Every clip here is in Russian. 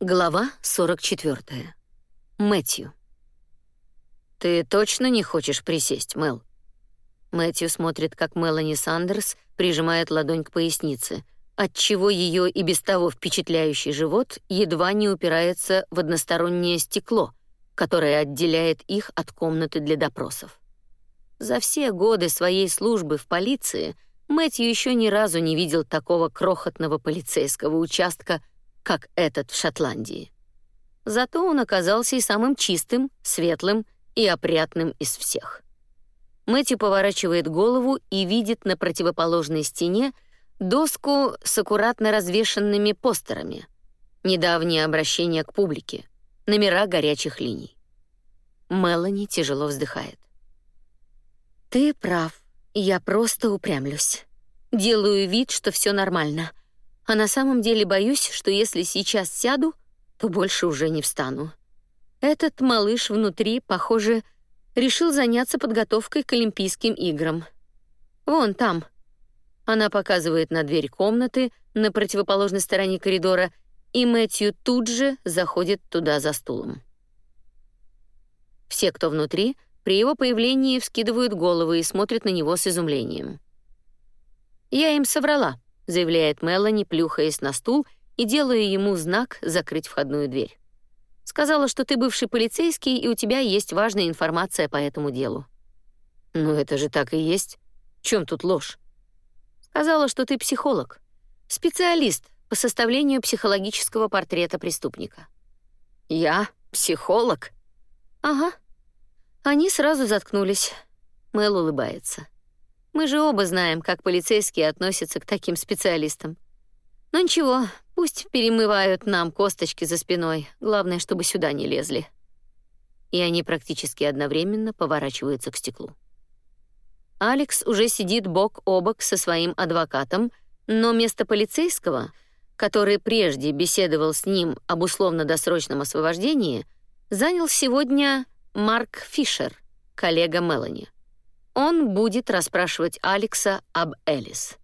Глава 44. Мэтью. «Ты точно не хочешь присесть, Мел?» Мэтью смотрит, как Мелани Сандерс прижимает ладонь к пояснице, отчего ее и без того впечатляющий живот едва не упирается в одностороннее стекло, которое отделяет их от комнаты для допросов. За все годы своей службы в полиции Мэтью еще ни разу не видел такого крохотного полицейского участка, как этот в Шотландии. Зато он оказался и самым чистым, светлым и опрятным из всех. Мэтью поворачивает голову и видит на противоположной стене доску с аккуратно развешанными постерами. Недавнее обращение к публике, номера горячих линий. Мелани тяжело вздыхает. Ты прав. Я просто упрямлюсь. Делаю вид, что все нормально. А на самом деле боюсь, что если сейчас сяду, то больше уже не встану. Этот малыш внутри, похоже, решил заняться подготовкой к Олимпийским играм. Вон там. Она показывает на дверь комнаты на противоположной стороне коридора, и Мэтью тут же заходит туда за стулом. Все, кто внутри, при его появлении вскидывают головы и смотрят на него с изумлением. «Я им соврала», — заявляет Мелани, плюхаясь на стул и делая ему знак закрыть входную дверь. «Сказала, что ты бывший полицейский, и у тебя есть важная информация по этому делу». «Ну это же так и есть. В чем тут ложь?» «Сказала, что ты психолог, специалист по составлению психологического портрета преступника». «Я? Психолог?» «Ага», они сразу заткнулись. Мэл улыбается. Мы же оба знаем, как полицейские относятся к таким специалистам. Но ничего, пусть перемывают нам косточки за спиной. Главное, чтобы сюда не лезли. И они практически одновременно поворачиваются к стеклу. Алекс уже сидит бок о бок со своим адвокатом, но место полицейского, который прежде беседовал с ним об условно-досрочном освобождении, занял сегодня Марк Фишер, коллега Мелани. Он будет расспрашивать Алекса об Элис.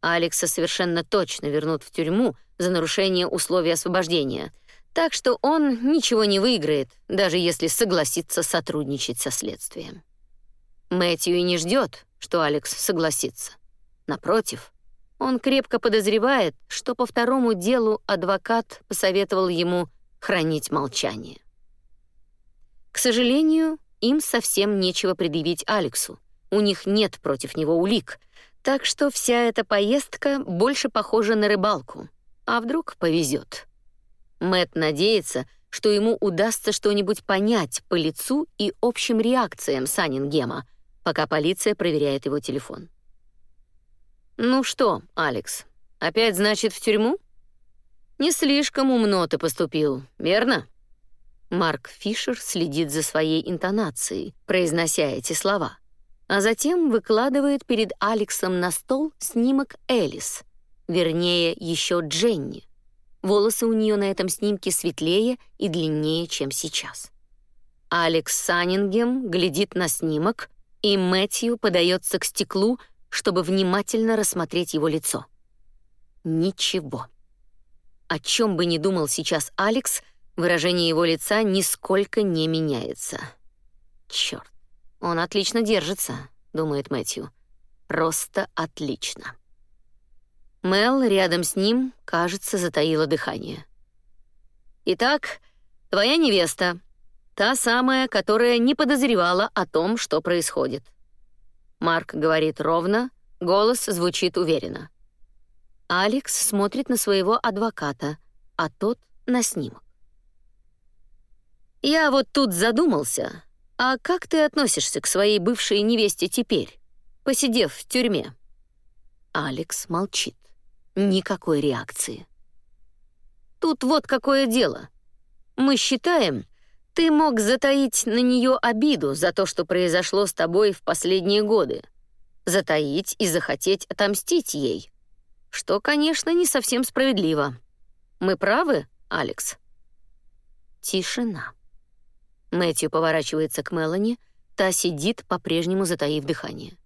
Алекса совершенно точно вернут в тюрьму за нарушение условий освобождения, так что он ничего не выиграет, даже если согласится сотрудничать со следствием. Мэтью и не ждет, что Алекс согласится. Напротив, он крепко подозревает, что по второму делу адвокат посоветовал ему хранить молчание. К сожалению, им совсем нечего предъявить Алексу. У них нет против него улик, так что вся эта поездка больше похожа на рыбалку. А вдруг повезет? Мэт надеется, что ему удастся что-нибудь понять по лицу и общим реакциям Санингема, пока полиция проверяет его телефон. «Ну что, Алекс, опять, значит, в тюрьму?» «Не слишком умно ты поступил, верно?» Марк Фишер следит за своей интонацией, произнося эти слова, а затем выкладывает перед Алексом на стол снимок Элис, вернее, еще Дженни. Волосы у нее на этом снимке светлее и длиннее, чем сейчас. Алекс Саннингем глядит на снимок, и Мэтью подается к стеклу, чтобы внимательно рассмотреть его лицо. Ничего. О чем бы ни думал сейчас Алекс — Выражение его лица нисколько не меняется. Черт, он отлично держится, думает Мэтью. Просто отлично. Мел рядом с ним, кажется, затаила дыхание. Итак, твоя невеста, та самая, которая не подозревала о том, что происходит. Марк говорит ровно, голос звучит уверенно. Алекс смотрит на своего адвоката, а тот на снимок. Я вот тут задумался, а как ты относишься к своей бывшей невесте теперь, посидев в тюрьме? Алекс молчит. Никакой реакции. Тут вот какое дело. Мы считаем, ты мог затаить на нее обиду за то, что произошло с тобой в последние годы. Затаить и захотеть отомстить ей. Что, конечно, не совсем справедливо. Мы правы, Алекс? Тишина. Мэтью поворачивается к Мелани, та сидит, по-прежнему затаив дыхание.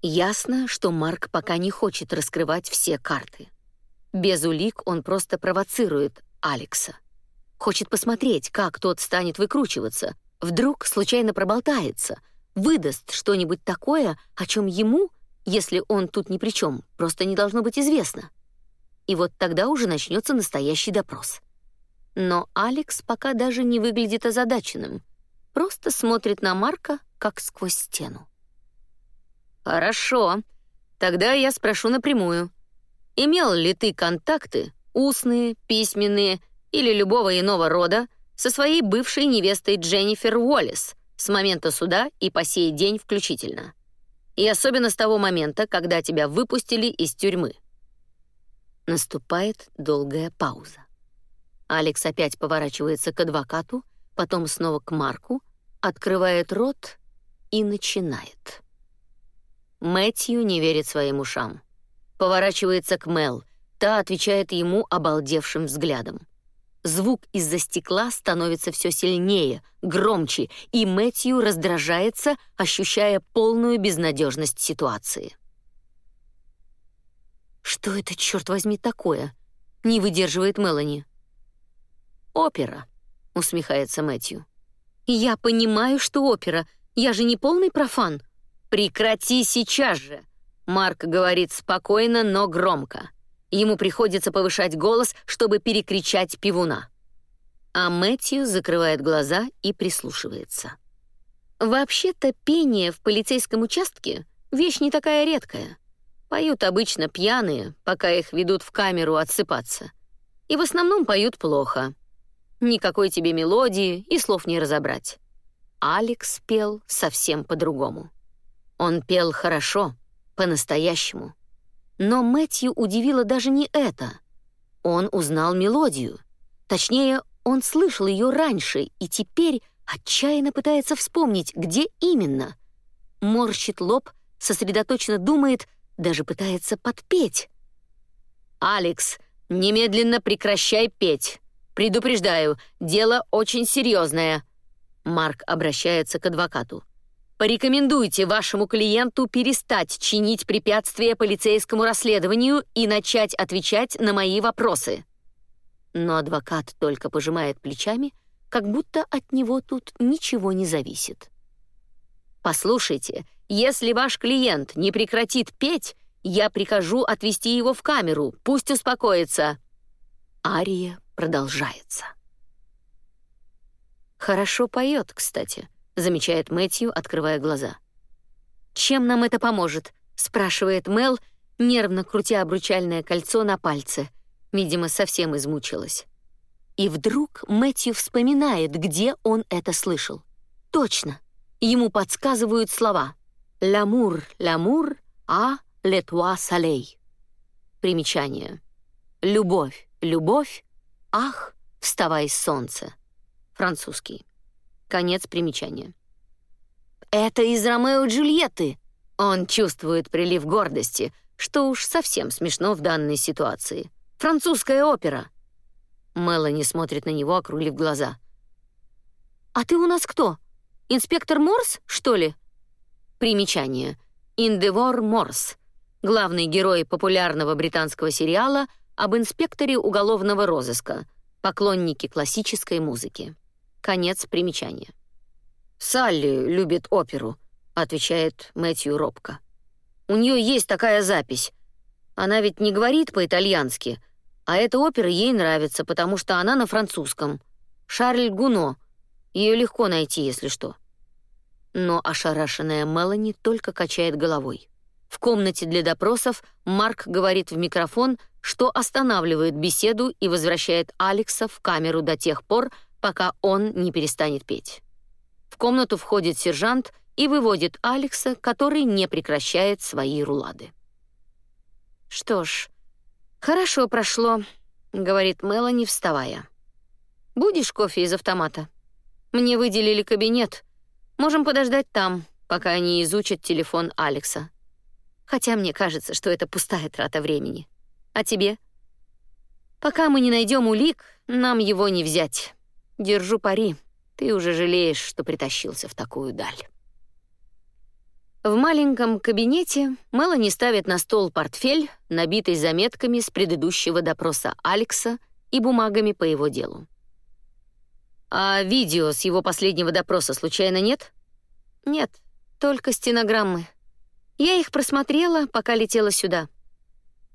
Ясно, что Марк пока не хочет раскрывать все карты. Без улик он просто провоцирует Алекса. Хочет посмотреть, как тот станет выкручиваться. Вдруг случайно проболтается, выдаст что-нибудь такое, о чем ему, если он тут ни при чем, просто не должно быть известно. И вот тогда уже начнется настоящий допрос. Но Алекс пока даже не выглядит озадаченным, просто смотрит на Марка, как сквозь стену. «Хорошо, тогда я спрошу напрямую. Имел ли ты контакты, устные, письменные или любого иного рода, со своей бывшей невестой Дженнифер Уоллес с момента суда и по сей день включительно? И особенно с того момента, когда тебя выпустили из тюрьмы?» Наступает долгая пауза. Алекс опять поворачивается к адвокату, потом снова к Марку, открывает рот и начинает. Мэтью не верит своим ушам. Поворачивается к Мел, та отвечает ему обалдевшим взглядом. Звук из-за стекла становится все сильнее, громче, и Мэтью раздражается, ощущая полную безнадежность ситуации. «Что это, черт возьми, такое?» — не выдерживает Мелани. «Опера», — усмехается Мэтью. «Я понимаю, что опера. Я же не полный профан». «Прекрати сейчас же!» Марк говорит спокойно, но громко. Ему приходится повышать голос, чтобы перекричать пивуна. А Мэтью закрывает глаза и прислушивается. Вообще-то пение в полицейском участке — вещь не такая редкая. Поют обычно пьяные, пока их ведут в камеру отсыпаться. И в основном поют плохо. Никакой тебе мелодии и слов не разобрать. Алекс пел совсем по-другому. Он пел хорошо, по-настоящему. Но Мэтью удивило даже не это. Он узнал мелодию. Точнее, он слышал ее раньше и теперь отчаянно пытается вспомнить, где именно. Морщит лоб, сосредоточенно думает, даже пытается подпеть. «Алекс, немедленно прекращай петь. Предупреждаю, дело очень серьезное». Марк обращается к адвокату. Порекомендуйте вашему клиенту перестать чинить препятствия полицейскому расследованию и начать отвечать на мои вопросы. Но адвокат только пожимает плечами, как будто от него тут ничего не зависит. Послушайте, если ваш клиент не прекратит петь, я прикажу отвезти его в камеру, пусть успокоится. Ария продолжается. Хорошо поет, кстати замечает Мэтью, открывая глаза. «Чем нам это поможет?» — спрашивает Мел, нервно крутя обручальное кольцо на пальце. Видимо, совсем измучилась. И вдруг Мэтью вспоминает, где он это слышал. Точно. Ему подсказывают слова «Ламур, ламур, а летуа салей». Примечание. «Любовь, любовь, ах, вставай солнце». Французский. Конец примечания. «Это из Ромео Джульетты!» Он чувствует прилив гордости, что уж совсем смешно в данной ситуации. «Французская опера!» Мелани смотрит на него, округлив глаза. «А ты у нас кто? Инспектор Морс, что ли?» Примечание. Индевор Морс. Главный герой популярного британского сериала об инспекторе уголовного розыска, поклонники классической музыки. Конец примечания. «Салли любит оперу», — отвечает Мэтью робко. «У нее есть такая запись. Она ведь не говорит по-итальянски, а эта опера ей нравится, потому что она на французском. Шарль Гуно. Ее легко найти, если что». Но ошарашенная Мелани только качает головой. В комнате для допросов Марк говорит в микрофон, что останавливает беседу и возвращает Алекса в камеру до тех пор, пока он не перестанет петь. В комнату входит сержант и выводит Алекса, который не прекращает свои рулады. «Что ж, хорошо прошло», — говорит Мелани, вставая. «Будешь кофе из автомата? Мне выделили кабинет. Можем подождать там, пока они изучат телефон Алекса. Хотя мне кажется, что это пустая трата времени. А тебе? Пока мы не найдем улик, нам его не взять». Держу пари, ты уже жалеешь, что притащился в такую даль. В маленьком кабинете Мелани ставит на стол портфель, набитый заметками с предыдущего допроса Алекса, и бумагами по его делу. «А видео с его последнего допроса случайно нет?» «Нет, только стенограммы. Я их просмотрела, пока летела сюда».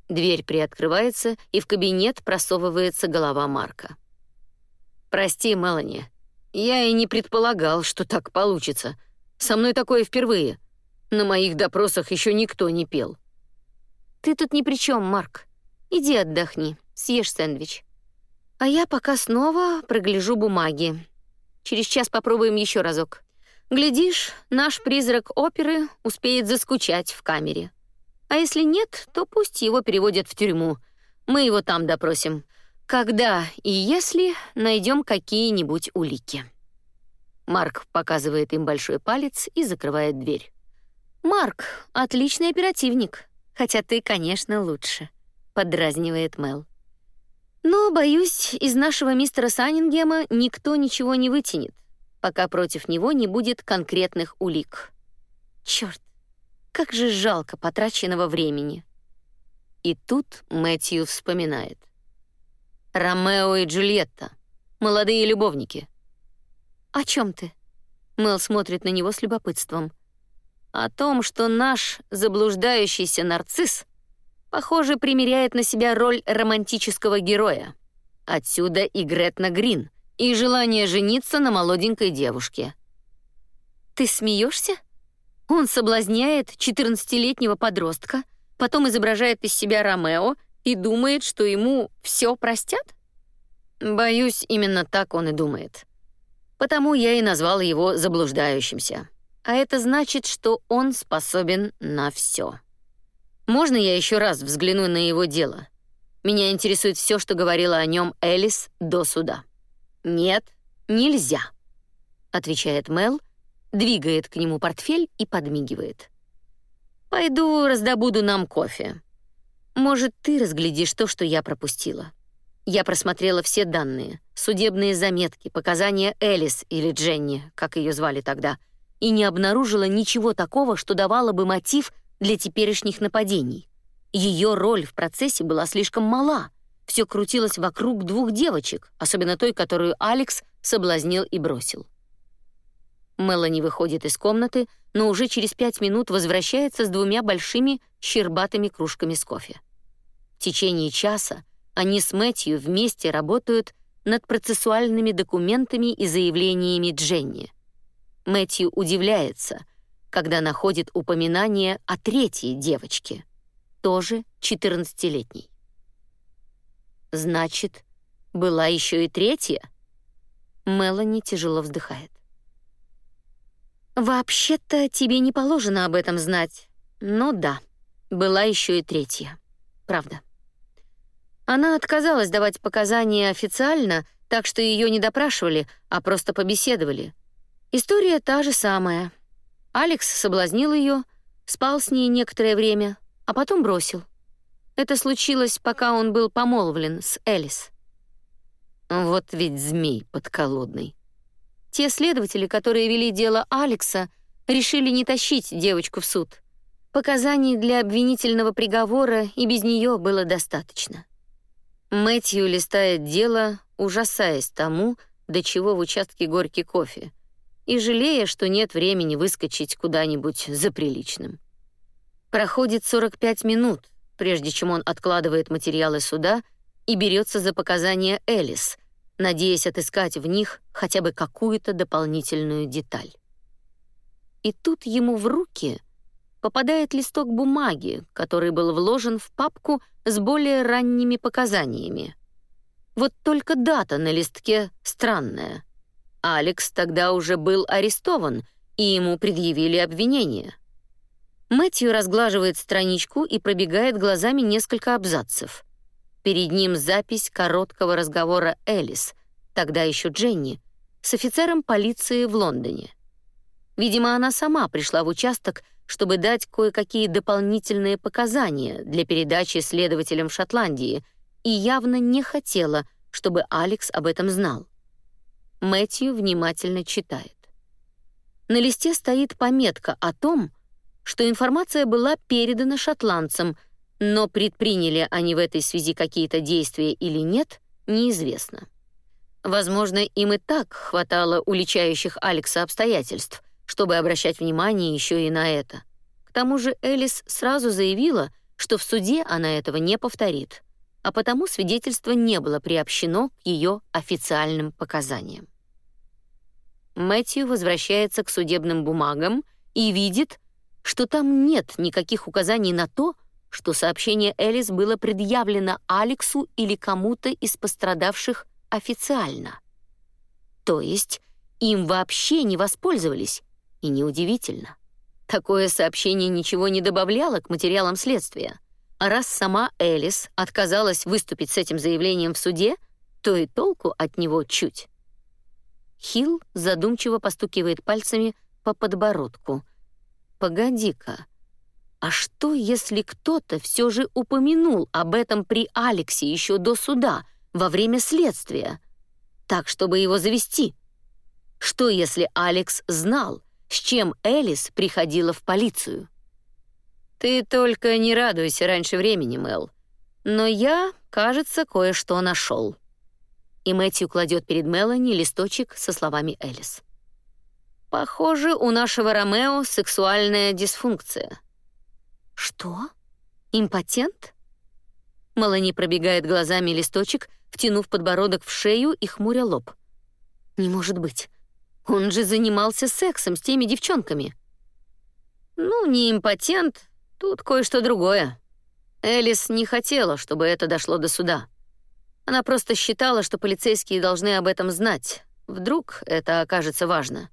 Дверь приоткрывается, и в кабинет просовывается голова Марка. «Прости, Мелани, я и не предполагал, что так получится. Со мной такое впервые. На моих допросах еще никто не пел». «Ты тут ни при чем, Марк. Иди отдохни, съешь сэндвич. А я пока снова прогляжу бумаги. Через час попробуем еще разок. Глядишь, наш призрак оперы успеет заскучать в камере. А если нет, то пусть его переводят в тюрьму. Мы его там допросим. Когда и если найдем какие-нибудь улики. Марк показывает им большой палец и закрывает дверь. Марк отличный оперативник, хотя ты, конечно, лучше, подразнивает Мел. Но боюсь, из нашего мистера Саннингема никто ничего не вытянет, пока против него не будет конкретных улик. Черт, как же жалко потраченного времени. И тут Мэтью вспоминает. Ромео и Джульетта. Молодые любовники. О чем ты? Мэл смотрит на него с любопытством. О том, что наш заблуждающийся нарцисс, похоже, примеряет на себя роль романтического героя. Отсюда и Гретна Грин, и желание жениться на молоденькой девушке. Ты смеешься? Он соблазняет 14-летнего подростка, потом изображает из себя Ромео и думает, что ему все простят? Боюсь, именно так он и думает. Потому я и назвал его заблуждающимся. А это значит, что он способен на все. Можно я еще раз взгляну на его дело? Меня интересует все, что говорила о нем Элис до суда. Нет, нельзя, отвечает Мел, двигает к нему портфель и подмигивает. Пойду раздобуду нам кофе. Может, ты разглядишь то, что я пропустила. Я просмотрела все данные, судебные заметки, показания Элис или Дженни, как ее звали тогда, и не обнаружила ничего такого, что давало бы мотив для теперешних нападений. Ее роль в процессе была слишком мала. Все крутилось вокруг двух девочек, особенно той, которую Алекс соблазнил и бросил. Мелани выходит из комнаты, но уже через пять минут возвращается с двумя большими щербатыми кружками с кофе. В течение часа они с Мэтью вместе работают над процессуальными документами и заявлениями Дженни. Мэтью удивляется, когда находит упоминание о третьей девочке, тоже 14-летней. Значит, была еще и третья? Мелани тяжело вздыхает. Вообще-то тебе не положено об этом знать. Но да, была еще и третья. Правда. Она отказалась давать показания официально, так что ее не допрашивали, а просто побеседовали. История та же самая. Алекс соблазнил ее, спал с ней некоторое время, а потом бросил. Это случилось, пока он был помолвлен с Элис. Вот ведь змей подколодный. Те следователи, которые вели дело Алекса, решили не тащить девочку в суд. Показаний для обвинительного приговора и без нее было достаточно. Мэтью листает дело, ужасаясь тому, до чего в участке горький кофе, и жалея, что нет времени выскочить куда-нибудь за приличным. Проходит 45 минут, прежде чем он откладывает материалы суда и берется за показания Элис, надеясь отыскать в них хотя бы какую-то дополнительную деталь. И тут ему в руки попадает листок бумаги, который был вложен в папку с более ранними показаниями. Вот только дата на листке странная. Алекс тогда уже был арестован, и ему предъявили обвинение. Мэтью разглаживает страничку и пробегает глазами несколько абзацев — Перед ним запись короткого разговора Элис, тогда еще Дженни, с офицером полиции в Лондоне. Видимо, она сама пришла в участок, чтобы дать кое-какие дополнительные показания для передачи следователям в Шотландии, и явно не хотела, чтобы Алекс об этом знал. Мэтью внимательно читает. На листе стоит пометка о том, что информация была передана шотландцам — но предприняли они в этой связи какие-то действия или нет, неизвестно. Возможно, им и так хватало уличающих Алекса обстоятельств, чтобы обращать внимание еще и на это. К тому же Элис сразу заявила, что в суде она этого не повторит, а потому свидетельство не было приобщено к ее официальным показаниям. Мэтью возвращается к судебным бумагам и видит, что там нет никаких указаний на то, что сообщение Элис было предъявлено Алексу или кому-то из пострадавших официально. То есть им вообще не воспользовались, и неудивительно. Такое сообщение ничего не добавляло к материалам следствия. А раз сама Элис отказалась выступить с этим заявлением в суде, то и толку от него чуть. Хилл задумчиво постукивает пальцами по подбородку. «Погоди-ка, а что, если кто-то все же упомянул об этом при Алексе еще до суда, во время следствия, так, чтобы его завести? Что, если Алекс знал, с чем Элис приходила в полицию?» «Ты только не радуйся раньше времени, Мэл. Но я, кажется, кое-что нашел» и Мэтью кладет перед Мелани листочек со словами Элис. «Похоже, у нашего Ромео сексуальная дисфункция». «Что? Импотент?» Мелани пробегает глазами листочек, втянув подбородок в шею и хмуря лоб. «Не может быть. Он же занимался сексом с теми девчонками». «Ну, не импотент, тут кое-что другое. Элис не хотела, чтобы это дошло до суда». Она просто считала, что полицейские должны об этом знать. Вдруг это окажется важно.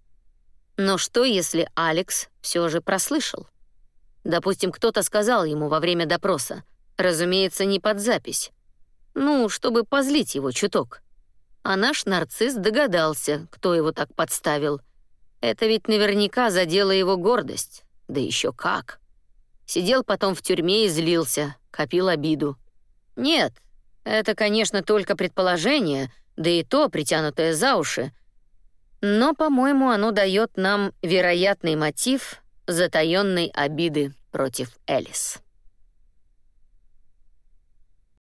Но что, если Алекс все же прослышал? Допустим, кто-то сказал ему во время допроса, разумеется, не под запись. Ну, чтобы позлить его чуток. А наш нарцисс догадался, кто его так подставил. Это ведь наверняка задело его гордость. Да еще как. Сидел потом в тюрьме и злился, копил обиду. Нет, это, конечно, только предположение, да и то притянутое за уши. Но, по-моему, оно дает нам вероятный мотив затаённой обиды против Элис.